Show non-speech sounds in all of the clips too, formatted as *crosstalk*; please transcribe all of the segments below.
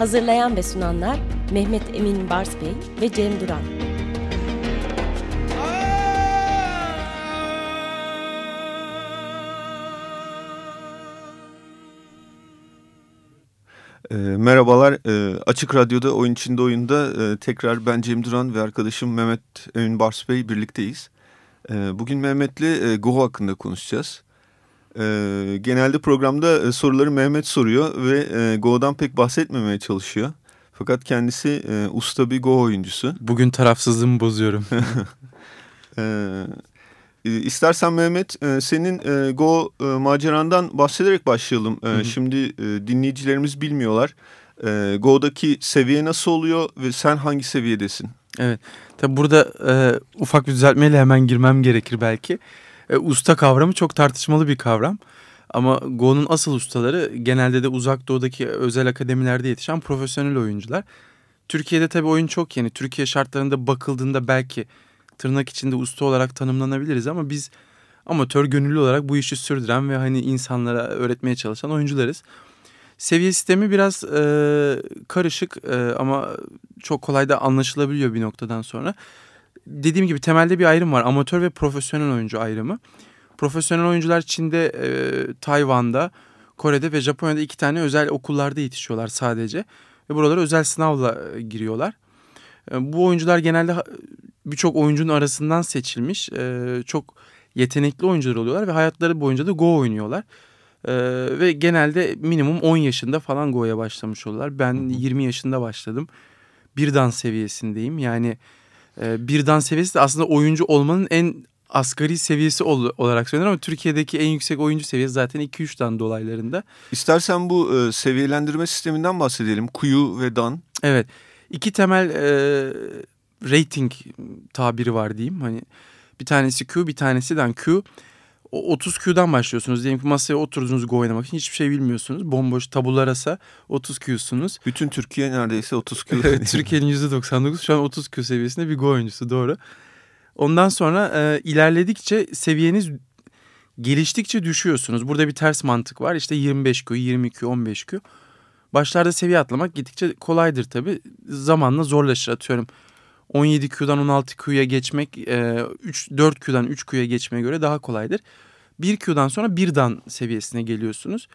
Hazırlayan ve sunanlar Mehmet Emin Bars Bey ve Cem Duran. E, merhabalar, e, Açık Radyo'da Oyun İçinde Oyun'da e, tekrar ben Cem Duran ve arkadaşım Mehmet Emin Bars Bey birlikteyiz. E, bugün Mehmet'le e, Go hakkında konuşacağız. E, genelde programda e, soruları Mehmet soruyor ve e, Go'dan pek bahsetmemeye çalışıyor. Fakat kendisi e, usta bir Go oyuncusu. Bugün tarafsızlığımı bozuyorum. *laughs* e, istersen Mehmet e, senin e, Go e, macerandan bahsederek başlayalım. E, hı hı. Şimdi dinleyicilerimiz bilmiyorlar. Go'daki seviye nasıl oluyor ve sen hangi seviyedesin? Evet. Tabi burada e, ufak bir düzeltmeyle hemen girmem gerekir belki. E, usta kavramı çok tartışmalı bir kavram. Ama Go'nun asıl ustaları genelde de uzak doğudaki özel akademilerde yetişen profesyonel oyuncular. Türkiye'de tabii oyun çok yeni. Türkiye şartlarında bakıldığında belki tırnak içinde usta olarak tanımlanabiliriz ama biz amatör gönüllü olarak bu işi sürdüren ve hani insanlara öğretmeye çalışan oyuncularız. Seviye sistemi biraz e, karışık e, ama çok kolay da anlaşılabiliyor bir noktadan sonra dediğim gibi temelde bir ayrım var. Amatör ve profesyonel oyuncu ayrımı. Profesyonel oyuncular Çin'de, e, Tayvan'da, Kore'de ve Japonya'da iki tane özel okullarda yetişiyorlar sadece. Ve buralara özel sınavla e, giriyorlar. E, bu oyuncular genelde birçok oyuncunun arasından seçilmiş. E, çok yetenekli oyuncular oluyorlar ve hayatları boyunca da Go oynuyorlar. E, ve genelde minimum 10 yaşında falan Go'ya başlamış oluyorlar. Ben 20 yaşında başladım. Bir dans seviyesindeyim. Yani e, bir dans seviyesi de aslında oyuncu olmanın en asgari seviyesi olarak söylenir ama Türkiye'deki en yüksek oyuncu seviyesi zaten 2-3 dan dolaylarında. İstersen bu e, seviyelendirme sisteminden bahsedelim. Kuyu ve dan. Evet. İki temel e, rating tabiri var diyeyim. Hani bir tanesi Q, bir tanesi dan. Q 30 Q'dan başlıyorsunuz. Diyelim ki masaya oturdunuz Go oynamak için hiçbir şey bilmiyorsunuz. Bomboş tabularasa 30 Q'sunuz. Bütün Türkiye neredeyse 30 Q. evet Türkiye'nin %99 şu an 30 Q seviyesinde bir Go oyuncusu doğru. Ondan sonra e, ilerledikçe seviyeniz geliştikçe düşüyorsunuz. Burada bir ters mantık var. İşte 25 Q, 20 Q, 15 Q. Başlarda seviye atlamak gittikçe kolaydır tabii. Zamanla zorlaşır atıyorum. 17 Q'dan 16 Q'ya geçmek 3 4 Q'dan 3 Q'ya geçmeye göre daha kolaydır. 1 Q'dan sonra 1 dan seviyesine geliyorsunuz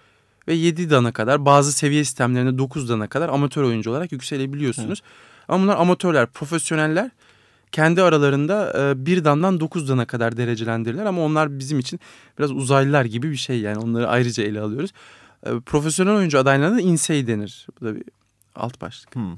ve 7 dana kadar bazı seviye sistemlerinde 9 dana kadar amatör oyuncu olarak yükselebiliyorsunuz. Evet. Ama bunlar amatörler, profesyoneller kendi aralarında e, bir dandan 9 dana kadar derecelendirirler ama onlar bizim için biraz uzaylılar gibi bir şey yani onları ayrıca ele alıyoruz. E, profesyonel oyuncu adaylarına da insei denir. Bu da bir alt başlık. Hmm.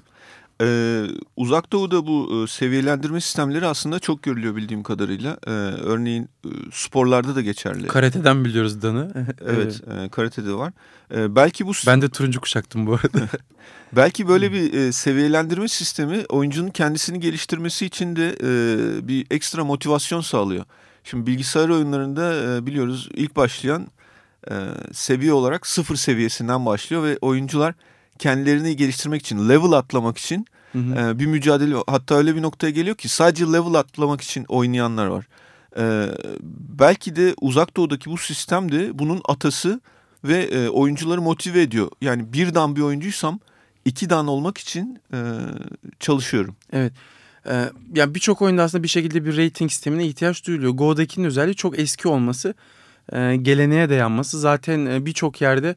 Ee, uzak Doğu'da bu e, seviyelendirme sistemleri aslında çok görülüyor bildiğim kadarıyla. Ee, örneğin e, sporlarda da geçerli. Karate'den biliyoruz Dan'ı. *laughs* evet, e, karatede var. Ee, belki bu Ben de turuncu kuşaktım bu arada. *laughs* belki böyle bir e, seviyelendirme sistemi oyuncunun kendisini geliştirmesi için de e, bir ekstra motivasyon sağlıyor. Şimdi bilgisayar oyunlarında e, biliyoruz ilk başlayan e, seviye olarak sıfır seviyesinden başlıyor ve oyuncular kendilerini geliştirmek için, level atlamak için hı hı. E, bir mücadele hatta öyle bir noktaya geliyor ki sadece level atlamak için oynayanlar var. E, belki de uzak doğudaki bu sistem de bunun atası ve e, oyuncuları motive ediyor. Yani bir dan bir oyuncuysam iki dan olmak için e, çalışıyorum. Evet. Ee, yani birçok oyunda aslında bir şekilde bir rating sistemine ihtiyaç duyuluyor. Go'dakinin özelliği çok eski olması, e, geleneğe dayanması. Zaten e, birçok yerde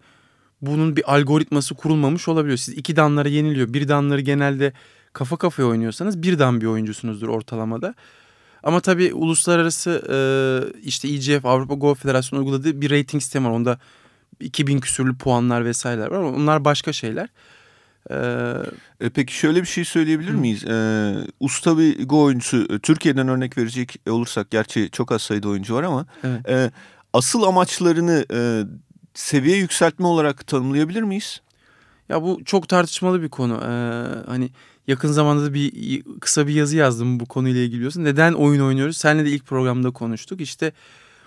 bunun bir algoritması kurulmamış olabiliyor. Siz iki danlara yeniliyor. Bir danları genelde kafa kafaya oynuyorsanız bir dan bir oyuncusunuzdur ortalamada. Ama tabii uluslararası e, işte EGF Avrupa Go Federasyonu uyguladığı bir rating sistemi var. Onda 2000 küsürlü puanlar vesaireler var ama onlar başka şeyler. Ee, e, peki şöyle bir şey söyleyebilir miyiz? Ee, usta bir Go oyuncusu e, Türkiye'den örnek verecek olursak gerçi çok az sayıda oyuncu var ama evet. e, asıl amaçlarını e, seviye yükseltme olarak tanımlayabilir miyiz? Ya bu çok tartışmalı bir konu. Ee, hani yakın zamanda da bir kısa bir yazı yazdım bu konuyla ilgili biliyorsun. Neden oyun oynuyoruz? Seninle de ilk programda konuştuk. İşte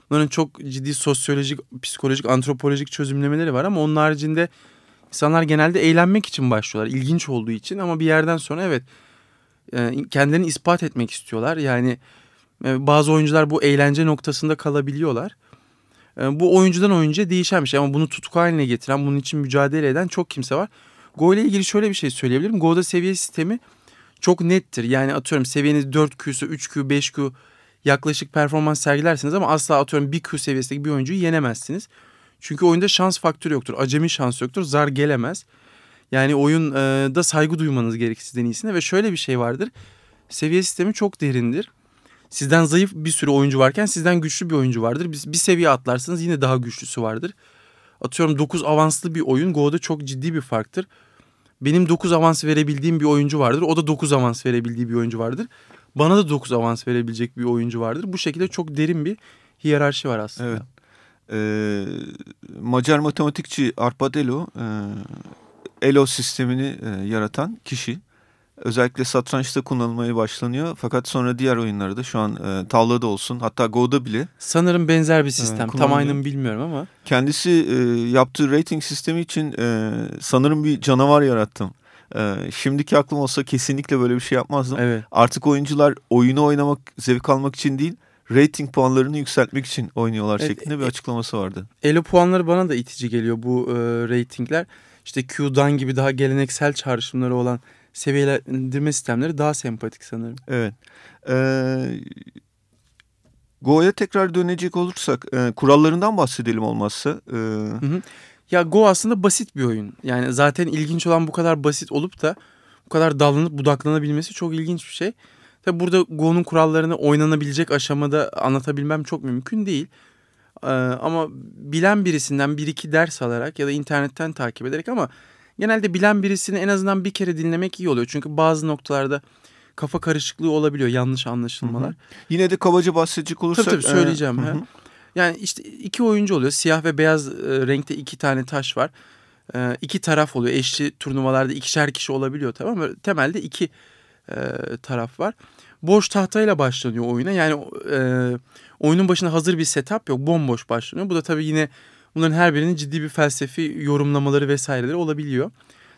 bunların çok ciddi sosyolojik, psikolojik, antropolojik çözümlemeleri var ama onun haricinde insanlar genelde eğlenmek için başlıyorlar. İlginç olduğu için ama bir yerden sonra evet e, kendilerini ispat etmek istiyorlar. Yani e, bazı oyuncular bu eğlence noktasında kalabiliyorlar. E, bu oyuncudan oyuncuya değişen bir şey ama bunu tutku haline getiren, bunun için mücadele eden çok kimse var. Go ile ilgili şöyle bir şey söyleyebilirim. Go'da seviye sistemi çok nettir. Yani atıyorum seviyeniz 4Q'su, 3Q, 5Q yaklaşık performans sergilersiniz ama asla atıyorum 1Q seviyesindeki bir oyuncuyu yenemezsiniz. Çünkü oyunda şans faktörü yoktur. Acemi şans yoktur. Zar gelemez. Yani oyunda saygı duymanız gerekir sizden iyisine ve şöyle bir şey vardır. Seviye sistemi çok derindir. Sizden zayıf bir sürü oyuncu varken sizden güçlü bir oyuncu vardır. Bir, bir seviye atlarsınız yine daha güçlüsü vardır. Atıyorum 9 avanslı bir oyun Go'da çok ciddi bir farktır. Benim 9 avans verebildiğim bir oyuncu vardır. O da 9 avans verebildiği bir oyuncu vardır. Bana da 9 avans verebilecek bir oyuncu vardır. Bu şekilde çok derin bir hiyerarşi var aslında. Evet. Ee, Macar matematikçi Arpad Elo, e, Elo sistemini e, yaratan kişi. Özellikle satrançta kullanılmaya başlanıyor. Fakat sonra diğer oyunlarda şu an e, tavlada olsun hatta Go'da bile. Sanırım benzer bir sistem. E, Tam aynı bilmiyorum ama. Kendisi e, yaptığı rating sistemi için e, sanırım bir canavar yarattım. E, şimdiki aklım olsa kesinlikle böyle bir şey yapmazdım. Evet. Artık oyuncular oyunu oynamak, zevk almak için değil rating puanlarını yükseltmek için oynuyorlar evet, şeklinde bir e, açıklaması vardı. Elo puanları bana da itici geliyor bu e, ratingler. İşte Q'dan gibi daha geleneksel çağrışımları olan seviyelendirme sistemleri daha sempatik sanırım. Evet. Ee, Go'ya tekrar dönecek olursak e, kurallarından bahsedelim olmazsa. Ee... Hı hı. Ya Go aslında basit bir oyun. Yani zaten ilginç olan bu kadar basit olup da bu kadar dallanıp budaklanabilmesi çok ilginç bir şey. Tabi burada Go'nun kurallarını oynanabilecek aşamada anlatabilmem çok mümkün değil. Ee, ama bilen birisinden bir iki ders alarak ya da internetten takip ederek ama genelde bilen birisini en azından bir kere dinlemek iyi oluyor. Çünkü bazı noktalarda kafa karışıklığı olabiliyor yanlış anlaşılmalar. Hı hı. Yine de kabaca bahsedecek olursak. Tabii tabii söyleyeceğim. E, Yani işte iki oyuncu oluyor. Siyah ve beyaz e, renkte iki tane taş var. E, iki taraf oluyor. Eşli turnuvalarda ikişer kişi olabiliyor tamam mı? Temelde iki e, taraf var. Boş tahtayla başlanıyor oyuna. Yani e, oyunun başında hazır bir setup yok. Bomboş başlanıyor. Bu da tabii yine bunların her birinin ciddi bir felsefi yorumlamaları vesaireleri olabiliyor.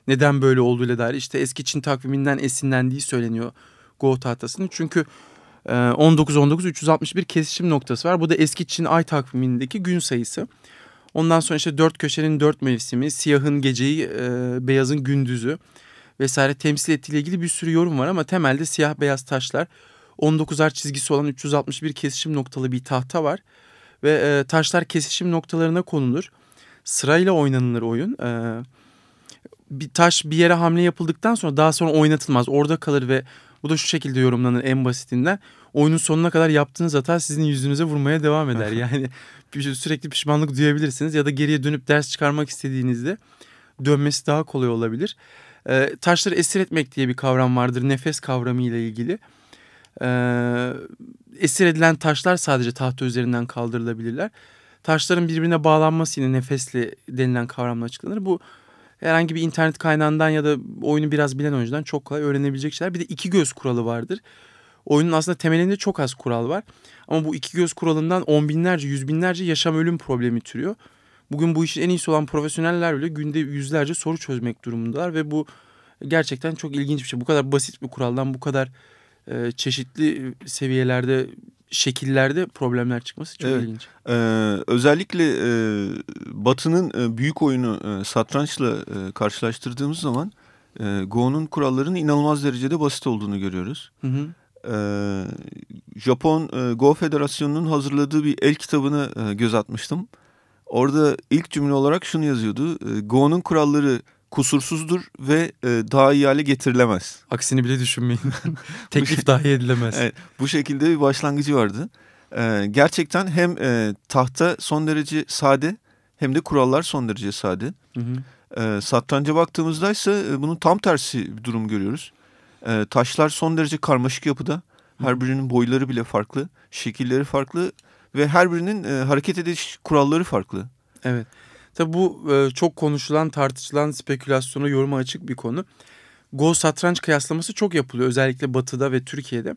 Neden böyle olduğuyla dair işte eski Çin takviminden esinlendiği söyleniyor Go tahtasının. Çünkü 19-19 361 kesişim noktası var. Bu da eski Çin ay takvimindeki gün sayısı. Ondan sonra işte dört köşenin dört mevsimi, siyahın geceyi, e, beyazın gündüzü vesaire temsil ettiğiyle ilgili bir sürü yorum var ama temelde siyah beyaz taşlar 19'ar çizgisi olan 361 kesişim noktalı bir tahta var ve e, taşlar kesişim noktalarına konulur. Sırayla oynanılır oyun. E, bir taş bir yere hamle yapıldıktan sonra daha sonra oynatılmaz. Orada kalır ve bu da şu şekilde yorumlanır en basitinden. Oyunun sonuna kadar yaptığınız hata sizin yüzünüze vurmaya devam eder. *laughs* yani sürekli pişmanlık duyabilirsiniz ya da geriye dönüp ders çıkarmak istediğinizde dönmesi daha kolay olabilir. E, taşları esir etmek diye bir kavram vardır nefes kavramı ile ilgili. E, esir edilen taşlar sadece tahta üzerinden kaldırılabilirler. Taşların birbirine bağlanması yine nefesli denilen kavramla açıklanır. Bu herhangi bir internet kaynağından ya da oyunu biraz bilen oyuncudan çok kolay öğrenebilecek şeyler. Bir de iki göz kuralı vardır. Oyunun aslında temelinde çok az kural var. Ama bu iki göz kuralından on binlerce, yüz binlerce yaşam ölüm problemi türüyor. Bugün bu işin en iyisi olan profesyoneller bile günde yüzlerce soru çözmek durumundalar ve bu gerçekten çok ilginç bir şey. Bu kadar basit bir kuraldan bu kadar e, çeşitli seviyelerde şekillerde problemler çıkması çok evet. ilginç. Ee, özellikle e, Batı'nın e, büyük oyunu e, satrançla e, karşılaştırdığımız zaman e, Go'nun kurallarının inanılmaz derecede basit olduğunu görüyoruz. Hı hı. Ee, Japon e, Go Federasyonu'nun hazırladığı bir el kitabına e, göz atmıştım. Orada ilk cümle olarak şunu yazıyordu. E, Go'nun kuralları kusursuzdur ve e, daha iyi hale getirilemez. Aksini bile düşünmeyin. *laughs* *laughs* Teklif dahi edilemez. Evet, bu şekilde bir başlangıcı vardı. E, gerçekten hem e, tahta son derece sade hem de kurallar son derece sade. Hı hı. E, satranca baktığımızda ise e, bunun tam tersi bir durum görüyoruz. E, taşlar son derece karmaşık yapıda. Her birinin boyları bile farklı, şekilleri farklı ve her birinin e, hareket ediş kuralları farklı. Evet. Tabi bu e, çok konuşulan, tartışılan, spekülasyona, yoruma açık bir konu. Go satranç kıyaslaması çok yapılıyor özellikle Batı'da ve Türkiye'de.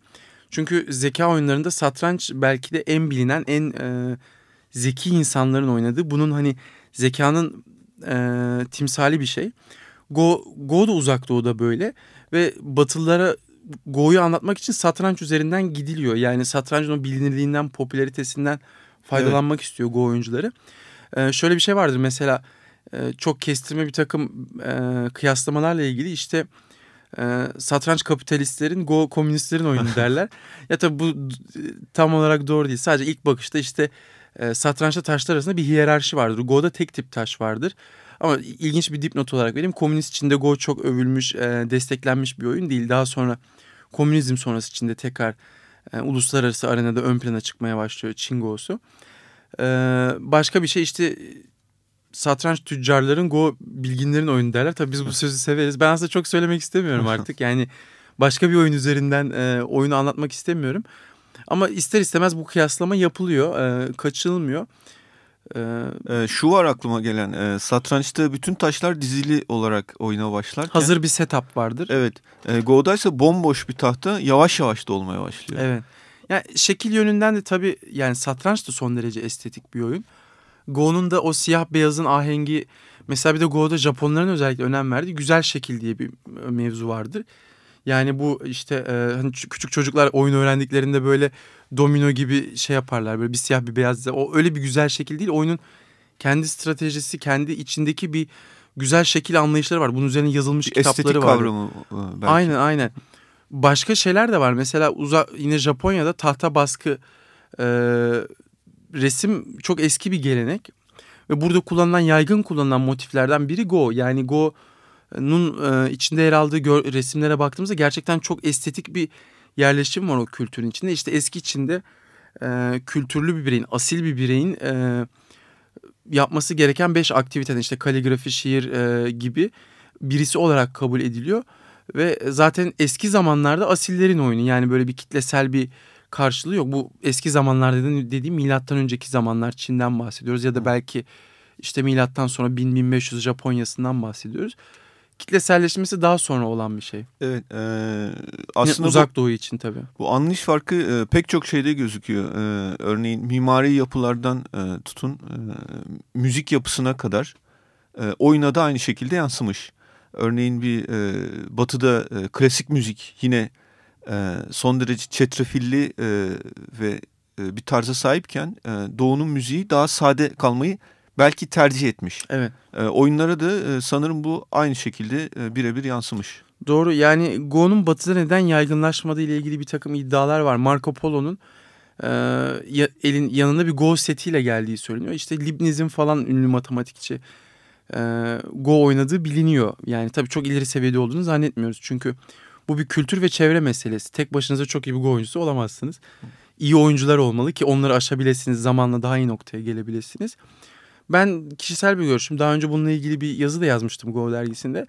Çünkü zeka oyunlarında satranç belki de en bilinen, en e, zeki insanların oynadığı. Bunun hani zekanın e, timsali bir şey. Go, Go da uzak doğuda böyle ve Batılılara Go'yu anlatmak için satranç üzerinden gidiliyor. Yani satrancın o bilinirliğinden, popülaritesinden faydalanmak evet. istiyor Go oyuncuları. Ee, şöyle bir şey vardır mesela e, çok kestirme bir takım e, kıyaslamalarla ilgili işte e, satranç kapitalistlerin Go komünistlerin oyunu *laughs* derler. ya tabii bu tam olarak doğru değil. Sadece ilk bakışta işte e, satrançta taşlar arasında bir hiyerarşi vardır. Go'da tek tip taş vardır. Ama ilginç bir dipnot olarak vereyim. Komünist içinde Go çok övülmüş, e, desteklenmiş bir oyun değil. Daha sonra komünizm sonrası içinde tekrar e, uluslararası arenada ön plana çıkmaya başlıyor Çin Go'su. E, başka bir şey işte satranç tüccarların Go bilginlerin oyunu derler. Tabii biz bu sözü severiz. Ben aslında çok söylemek istemiyorum *laughs* artık. Yani başka bir oyun üzerinden e, oyunu anlatmak istemiyorum. Ama ister istemez bu kıyaslama yapılıyor, e, kaçınılmıyor. Ee, şu var aklıma gelen e, satrançta bütün taşlar dizili olarak oyuna başlarken. Hazır bir setup vardır. Evet. E, Go'da ise bomboş bir tahta yavaş yavaş dolmaya başlıyor. Evet. Yani şekil yönünden de tabii yani satranç da son derece estetik bir oyun. Go'nun da o siyah beyazın ahengi mesela bir de Go'da Japonların özellikle önem verdiği güzel şekil diye bir mevzu vardır. Yani bu işte e, hani küçük çocuklar oyun öğrendiklerinde böyle domino gibi şey yaparlar. Böyle bir siyah bir beyaz. O öyle bir güzel şekil değil. Oyunun kendi stratejisi, kendi içindeki bir güzel şekil anlayışları var. Bunun üzerine yazılmış bir kitapları estetik var. kavramı e, belki. Aynen aynen. Başka şeyler de var. Mesela uza, yine Japonya'da tahta baskı e, resim çok eski bir gelenek. Ve burada kullanılan yaygın kullanılan motiflerden biri Go. Yani Go Nun e, içinde yer aldığı gör, resimlere baktığımızda gerçekten çok estetik bir yerleşim var o kültürün içinde. İşte eski içinde e, kültürlü bir bireyin, asil bir bireyin e, yapması gereken beş aktiviteden işte kaligrafi, şiir e, gibi birisi olarak kabul ediliyor. Ve zaten eski zamanlarda asillerin oyunu yani böyle bir kitlesel bir karşılığı yok. Bu eski zamanlarda dediğim milattan önceki zamanlar Çin'den bahsediyoruz ya da belki işte milattan sonra 1000-1500 Japonya'sından bahsediyoruz kitleselleşmesi daha sonra olan bir şey. Evet. E, aslında Yine uzak bu, doğu için tabii. Bu anlayış farkı e, pek çok şeyde gözüküyor. E, örneğin mimari yapılardan e, tutun e, müzik yapısına kadar e, oyuna da aynı şekilde yansımış. Örneğin bir e, batıda e, klasik müzik yine e, son derece çetrefilli e, ve e, bir tarza sahipken e, doğunun müziği daha sade kalmayı belki tercih etmiş. Evet. E, oyunlara da e, sanırım bu aynı şekilde e, birebir yansımış. Doğru yani Go'nun batıda neden yaygınlaşmadığı ile ilgili bir takım iddialar var. Marco Polo'nun e, elin yanında bir Go setiyle geldiği söyleniyor. İşte Leibniz'in falan ünlü matematikçi e, Go oynadığı biliniyor. Yani tabii çok ileri seviyede olduğunu zannetmiyoruz. Çünkü bu bir kültür ve çevre meselesi. Tek başınıza çok iyi bir Go oyuncusu olamazsınız. İyi oyuncular olmalı ki onları aşabilirsiniz. Zamanla daha iyi noktaya gelebilirsiniz. Ben kişisel bir görüşüm. Daha önce bununla ilgili bir yazı da yazmıştım Go dergisinde.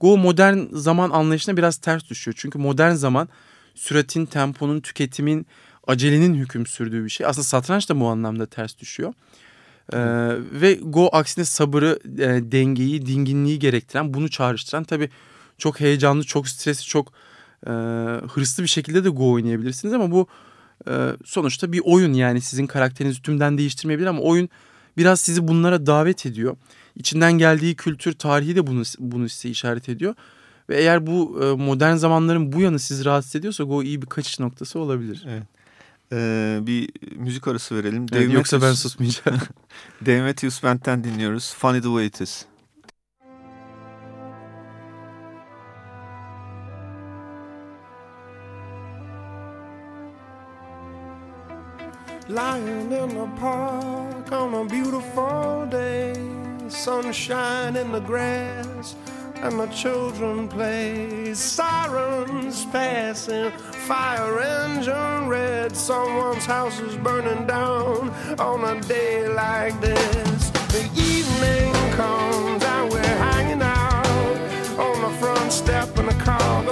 Go modern zaman anlayışına biraz ters düşüyor. Çünkü modern zaman süratin, temponun, tüketimin, acelenin hüküm sürdüğü bir şey. Aslında satranç da bu anlamda ters düşüyor. Ee, ve Go aksine sabırı, e, dengeyi, dinginliği gerektiren, bunu çağrıştıran tabii çok heyecanlı, çok stresli, çok e, hırslı bir şekilde de Go oynayabilirsiniz ama bu e, sonuçta bir oyun yani sizin karakterinizi tümden değiştirmeyebilir ama oyun biraz sizi bunlara davet ediyor. İçinden geldiği kültür, tarihi de bunu, bunu size işaret ediyor. Ve eğer bu e, modern zamanların bu yanı sizi rahatsız ediyorsa Go iyi bir kaçış noktası olabilir. Evet. Ee, bir müzik arası verelim. Evet, Dave yoksa Matthews, ben susmayacağım. *laughs* Dave Matthews Band'den dinliyoruz. Funny the way it is. Lying in the park on a beautiful day, sunshine in the grass, and the children play. Sirens passing, fire engine red. Someone's house is burning down on a day like this. The evening comes and we're hanging out on the front step, and the car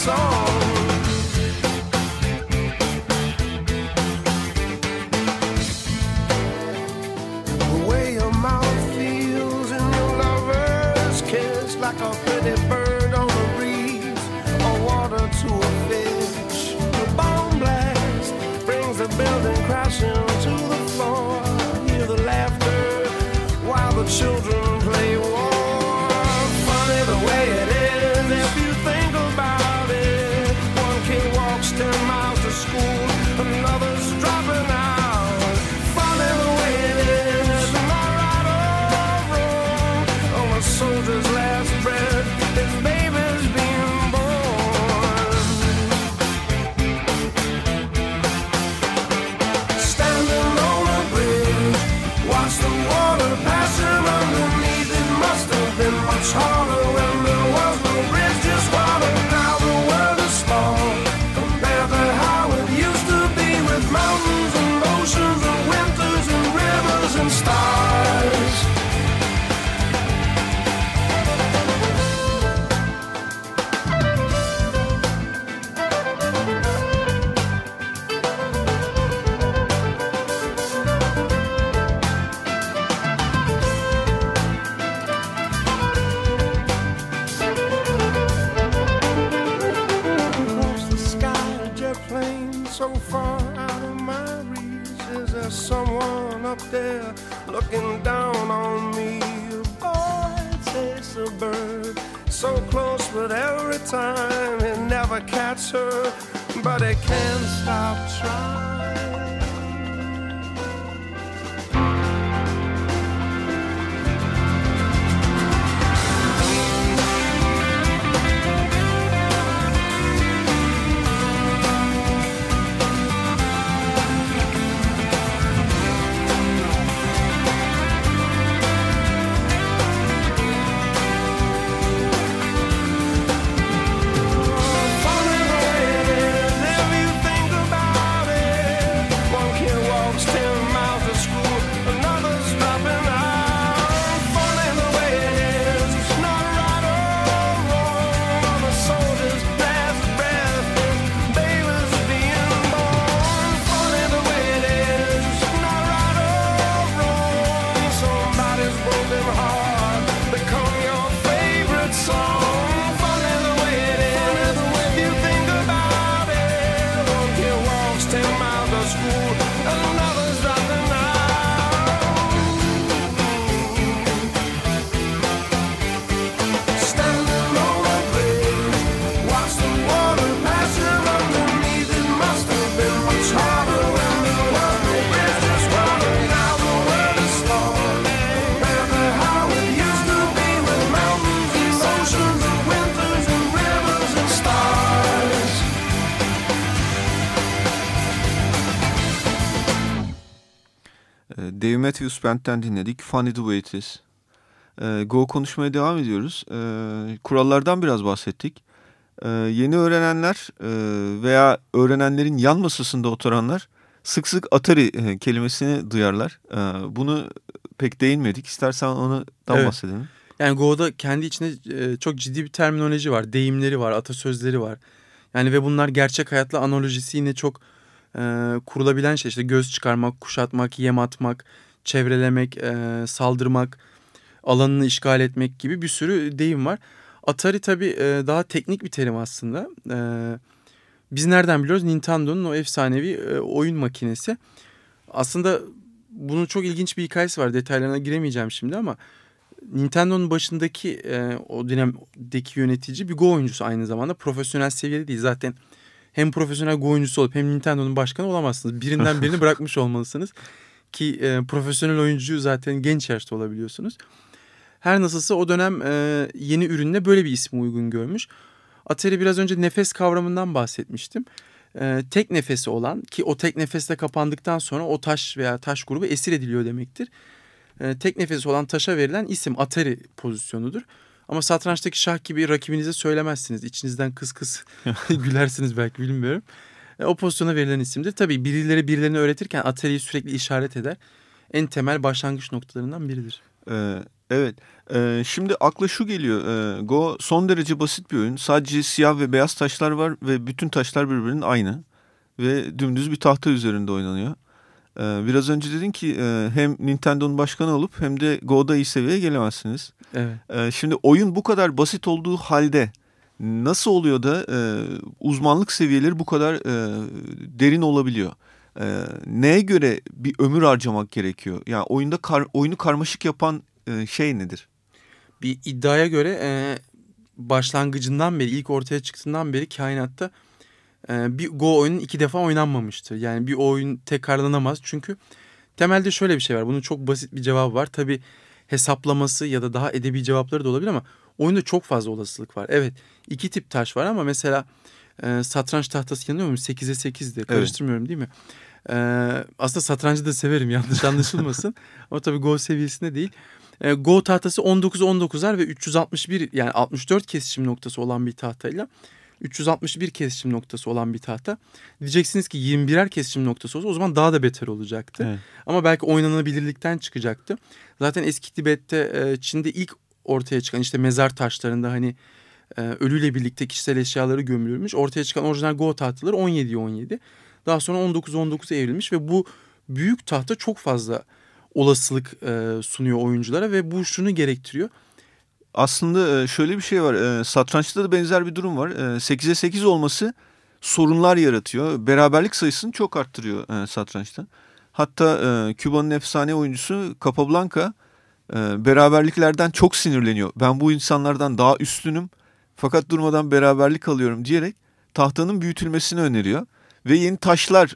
song. Time it never catch her, but it can't stop trying. Matthews Band'den dinledik. Funny the Way It Is. Ee, Go konuşmaya devam ediyoruz. Ee, kurallardan biraz bahsettik. Ee, yeni öğrenenler e, veya öğrenenlerin yan masasında oturanlar sık sık Atari e, kelimesini duyarlar. Ee, bunu pek değinmedik. İstersen onu tam Evet. bahsedelim. Yani Go'da kendi içinde e, çok ciddi bir terminoloji var. Deyimleri var, atasözleri var. Yani ve bunlar gerçek hayatla analojisi yine çok e, kurulabilen şey. İşte göz çıkarmak, kuşatmak, yem atmak, çevrelemek, e, saldırmak, alanını işgal etmek gibi bir sürü deyim var. Atari tabii e, daha teknik bir terim aslında. E, biz nereden biliyoruz? Nintendo'nun o efsanevi e, oyun makinesi. Aslında bunun çok ilginç bir hikayesi var. Detaylarına giremeyeceğim şimdi ama Nintendo'nun başındaki e, o dönemdeki yönetici bir Go oyuncusu aynı zamanda. Profesyonel seviyede değil. Zaten hem profesyonel Go oyuncusu olup hem Nintendo'nun başkanı olamazsınız. Birinden birini *laughs* bırakmış olmalısınız. Ki e, profesyonel oyuncu zaten genç yaşta olabiliyorsunuz. Her nasılsa o dönem e, yeni ürününe böyle bir ismi uygun görmüş. Atari biraz önce nefes kavramından bahsetmiştim. E, tek nefesi olan ki o tek nefeste kapandıktan sonra o taş veya taş grubu esir ediliyor demektir. E, tek nefesi olan taşa verilen isim Atari pozisyonudur. Ama satrançtaki şah gibi rakibinize söylemezsiniz. İçinizden kıs kıs *laughs* *laughs* gülersiniz belki bilmiyorum. E, o pozisyona verilen isimdir. Tabii birileri birilerini öğretirken Atari'yi sürekli işaret eder. En temel başlangıç noktalarından biridir. Ee, Evet. Ee, şimdi akla şu geliyor. Ee, Go son derece basit bir oyun. Sadece siyah ve beyaz taşlar var ve bütün taşlar birbirinin aynı. Ve dümdüz bir tahta üzerinde oynanıyor. Ee, biraz önce dedin ki e, hem Nintendo'nun başkanı olup hem de Go'da iyi seviyeye gelemezsiniz. Evet. Ee, şimdi oyun bu kadar basit olduğu halde nasıl oluyor da e, uzmanlık seviyeleri bu kadar e, derin olabiliyor? E, neye göre bir ömür harcamak gerekiyor? Yani oyunda kar, oyunu karmaşık yapan e, şey nedir? Bir iddiaya göre e, başlangıcından beri ilk ortaya çıktığından beri kainatta e, bir Go oyunun iki defa oynanmamıştır. Yani bir oyun tekrarlanamaz çünkü temelde şöyle bir şey var. Bunun çok basit bir cevabı var. Tabi hesaplaması ya da daha edebi cevapları da olabilir ama oyunda çok fazla olasılık var. Evet iki tip taş var ama mesela e, satranç tahtası yanıyor mu? 8'e 8'de karıştırmıyorum değil mi? E, aslında satrancı da severim yanlış anlaşılmasın. *laughs* ama tabii Go seviyesinde değil. E, Go tahtası 19-19'lar ve 361 yani 64 kesişim noktası olan bir tahtayla 361 kesişim noktası olan bir tahta. Diyeceksiniz ki 21'er kesişim noktası olsa o zaman daha da beter olacaktı. Evet. Ama belki oynanabilirlikten çıkacaktı. Zaten eski Tibet'te e, Çin'de ilk ortaya çıkan işte mezar taşlarında hani e, ölüyle birlikte kişisel eşyaları gömülürmüş. Ortaya çıkan orijinal Go tahtaları 17'ye 17. Daha sonra 19-19'a evrilmiş ve bu büyük tahta çok fazla olasılık e, sunuyor oyunculara ve bu şunu gerektiriyor. Aslında e, şöyle bir şey var. E, satrançta da benzer bir durum var. E, 8'e 8 olması sorunlar yaratıyor. Beraberlik sayısını çok arttırıyor satrançta. Hatta Küba'nın efsane oyuncusu Capablanca beraberliklerden çok sinirleniyor. Ben bu insanlardan daha üstünüm fakat durmadan beraberlik alıyorum diyerek tahtanın büyütülmesini öneriyor. Ve yeni taşlar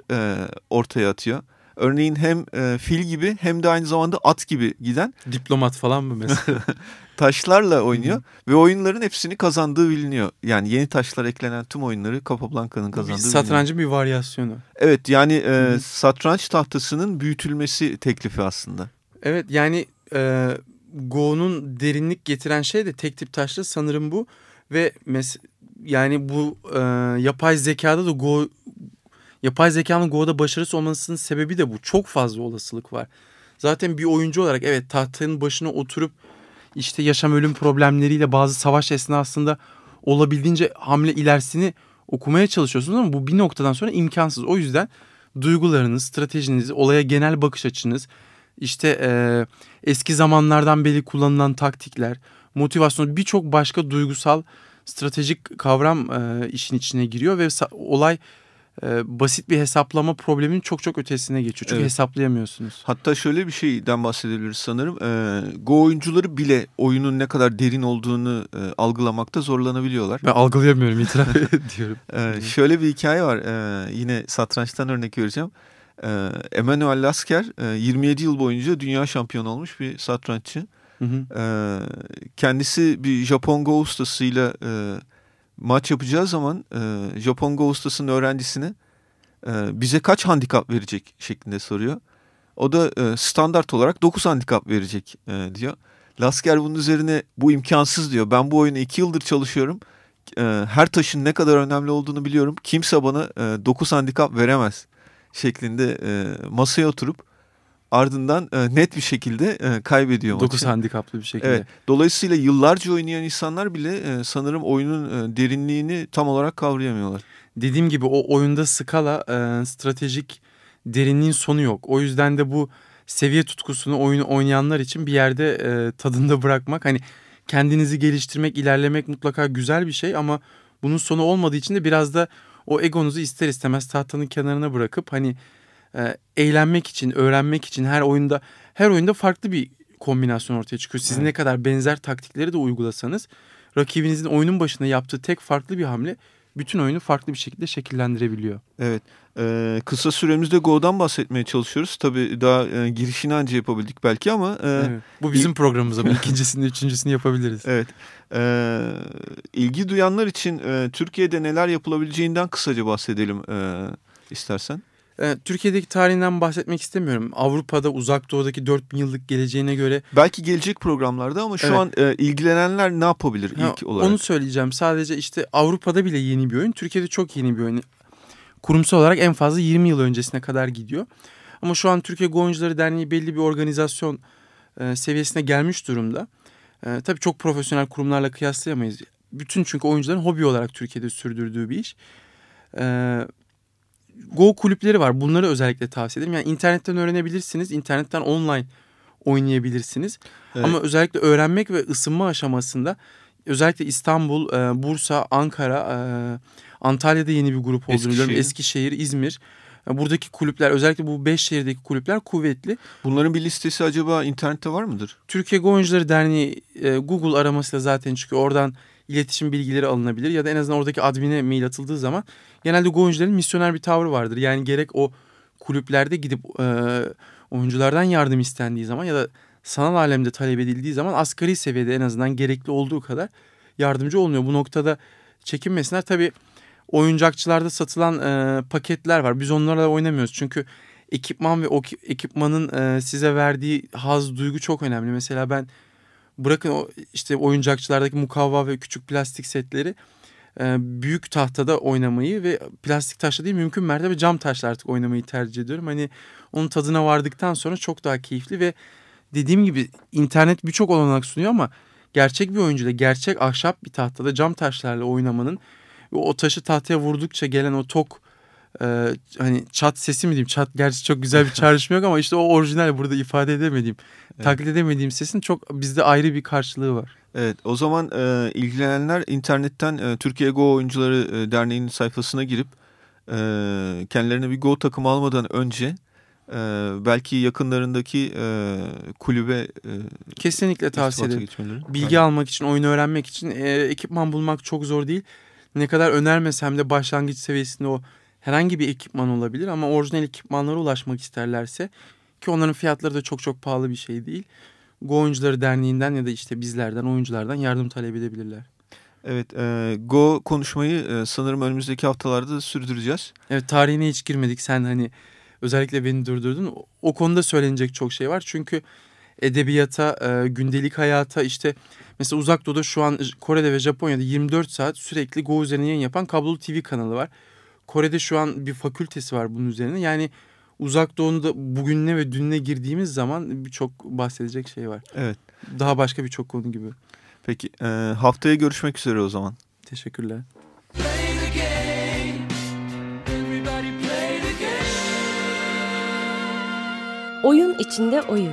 ortaya atıyor. Örneğin hem e, fil gibi hem de aynı zamanda at gibi giden. *laughs* Diplomat falan mı mesela? *laughs* taşlarla oynuyor ve oyunların hepsini kazandığı biliniyor. Yani yeni taşlar eklenen tüm oyunları Capablanca'nın kazandığı bir satrancın bir varyasyonu. Evet yani e, satranç tahtasının büyütülmesi teklifi aslında. Evet yani e, Go'nun derinlik getiren şey de tek tip taşlı sanırım bu. Ve mes yani bu e, yapay zekada da Go yapay zekanın Go'da başarısı olmasının sebebi de bu. Çok fazla olasılık var. Zaten bir oyuncu olarak evet tahtanın başına oturup işte yaşam ölüm problemleriyle bazı savaş esnasında olabildiğince hamle ilerisini okumaya çalışıyorsunuz ama bu bir noktadan sonra imkansız. O yüzden duygularınız, stratejiniz, olaya genel bakış açınız, işte e, eski zamanlardan beri kullanılan taktikler, motivasyon birçok başka duygusal stratejik kavram e, işin içine giriyor ve olay e, basit bir hesaplama probleminin çok çok ötesine geçiyor. Çünkü evet. hesaplayamıyorsunuz. Hatta şöyle bir şeyden bahsedebiliriz sanırım. E, Go oyuncuları bile oyunun ne kadar derin olduğunu e, algılamakta zorlanabiliyorlar. Ben algılayamıyorum itiraf *laughs* *laughs* ediyorum. E, şöyle bir hikaye var. E, yine satrançtan örnek vereceğim. E, Emmanuel Lasker e, 27 yıl boyunca dünya şampiyonu olmuş bir satranççı. Hı hı. E, kendisi bir Japon Go ustasıyla... E, maç yapacağı zaman e, Japon Go ustasının öğrencisine e, bize kaç handikap verecek şeklinde soruyor. O da e, standart olarak 9 handikap verecek e, diyor. Lasker bunun üzerine bu imkansız diyor. Ben bu oyunu 2 yıldır çalışıyorum. E, her taşın ne kadar önemli olduğunu biliyorum. Kimse bana e, 9 handikap veremez şeklinde e, masaya oturup ardından e, net bir şekilde e, kaybediyor 9 maçı. handikaplı bir şekilde. Evet. Dolayısıyla yıllarca oynayan insanlar bile e, sanırım oyunun e, derinliğini tam olarak kavrayamıyorlar. Dediğim gibi o oyunda skala e, stratejik derinliğin sonu yok. O yüzden de bu seviye tutkusunu oyunu oynayanlar için bir yerde e, tadında bırakmak hani kendinizi geliştirmek, ilerlemek mutlaka güzel bir şey ama bunun sonu olmadığı için de biraz da o egonuzu ister istemez tahtanın kenarına bırakıp hani e, eğlenmek için, öğrenmek için her oyunda her oyunda farklı bir kombinasyon ortaya çıkıyor. Siz evet. ne kadar benzer taktikleri de uygulasanız rakibinizin oyunun başında yaptığı tek farklı bir hamle bütün oyunu farklı bir şekilde şekillendirebiliyor. Evet. Ee, kısa süremizde Go'dan bahsetmeye çalışıyoruz. Tabii daha e, girişini anca yapabildik belki ama... E, evet. Bu bizim programımız ama *laughs* ikincisini, üçüncüsünü yapabiliriz. Evet. E, ilgi duyanlar için e, Türkiye'de neler yapılabileceğinden kısaca bahsedelim e, istersen. E, Türkiye'deki tarihinden bahsetmek istemiyorum. Avrupa'da uzak doğudaki 4000 yıllık geleceğine göre... Belki gelecek programlarda ama şu evet. an e, ilgilenenler ne yapabilir ha, ilk olarak? Onu söyleyeceğim. Sadece işte Avrupa'da bile yeni bir oyun. Türkiye'de çok yeni bir oyun. Kurumsal olarak en fazla 20 yıl öncesine kadar gidiyor. Ama şu an Türkiye Go Oyuncuları Derneği belli bir organizasyon e, seviyesine gelmiş durumda. E, tabii çok profesyonel kurumlarla kıyaslayamayız. Bütün çünkü oyuncuların hobi olarak Türkiye'de sürdürdüğü bir iş. E, Go kulüpleri var. Bunları özellikle tavsiye ederim. Yani internetten öğrenebilirsiniz. internetten online oynayabilirsiniz. Evet. Ama özellikle öğrenmek ve ısınma aşamasında özellikle İstanbul, e, Bursa, Ankara, e, Antalya'da yeni bir grup olduğunu biliyorum. Eskişehir, İzmir. E, buradaki kulüpler özellikle bu beş şehirdeki kulüpler kuvvetli. Bunların bir listesi acaba internette var mıdır? Türkiye Go Oyuncuları Derneği e, Google aramasıyla zaten çıkıyor. Oradan iletişim bilgileri alınabilir ya da en azından oradaki admine mail atıldığı zaman genelde Go oyuncuların misyoner bir tavrı vardır. Yani gerek o kulüplerde gidip e, oyunculardan yardım istendiği zaman ya da sanal alemde talep edildiği zaman asgari seviyede en azından gerekli olduğu kadar yardımcı olmuyor. Bu noktada çekinmesinler. Tabii oyuncakçılarda satılan e, paketler var. Biz onlarla oynamıyoruz. Çünkü ekipman ve o ekipmanın e, size verdiği haz, duygu çok önemli. Mesela ben bırakın o işte oyuncakçılardaki mukavva ve küçük plastik setleri e, büyük tahtada oynamayı ve plastik taşla değil mümkün mertebe cam taşla artık oynamayı tercih ediyorum. Hani onun tadına vardıktan sonra çok daha keyifli ve dediğim gibi internet birçok olanak sunuyor ama gerçek bir oyuncuyla gerçek ahşap bir tahtada cam taşlarla oynamanın o taşı tahtaya vurdukça gelen o tok e, hani çat sesi mi diyeyim çat gerçi çok güzel bir *laughs* çağrışma yok ama işte o orijinal burada ifade edemediğim evet. taklit edemediğim sesin çok bizde ayrı bir karşılığı var. Evet o zaman e, ilgilenenler internetten e, Türkiye Go Oyuncuları e, Derneği'nin sayfasına girip e, kendilerine bir Go takımı almadan önce e, belki yakınlarındaki e, kulübe e, kesinlikle tavsiye ederim. Bilgi Aynen. almak için, oyun öğrenmek için e, ekipman bulmak çok zor değil. Ne kadar önermesem de başlangıç seviyesinde o herhangi bir ekipman olabilir ama orijinal ekipmanlara ulaşmak isterlerse ki onların fiyatları da çok çok pahalı bir şey değil. Go Oyuncuları Derneği'nden ya da işte bizlerden, oyunculardan yardım talep edebilirler. Evet, e, Go konuşmayı e, sanırım önümüzdeki haftalarda sürdüreceğiz. Evet, tarihine hiç girmedik. Sen hani özellikle beni durdurdun. O konuda söylenecek çok şey var. Çünkü edebiyata, e, gündelik hayata işte mesela Uzak Doğu'da şu an Kore'de ve Japonya'da 24 saat sürekli Go üzerine yayın yapan kablolu TV kanalı var. Kore'de şu an bir fakültesi var bunun üzerine. Yani Uzak Doğu'da bugününe ve dününe girdiğimiz zaman birçok bahsedecek şey var. Evet. Daha başka birçok konu gibi. Peki e, haftaya görüşmek üzere o zaman. Teşekkürler. Oyun içinde oyun.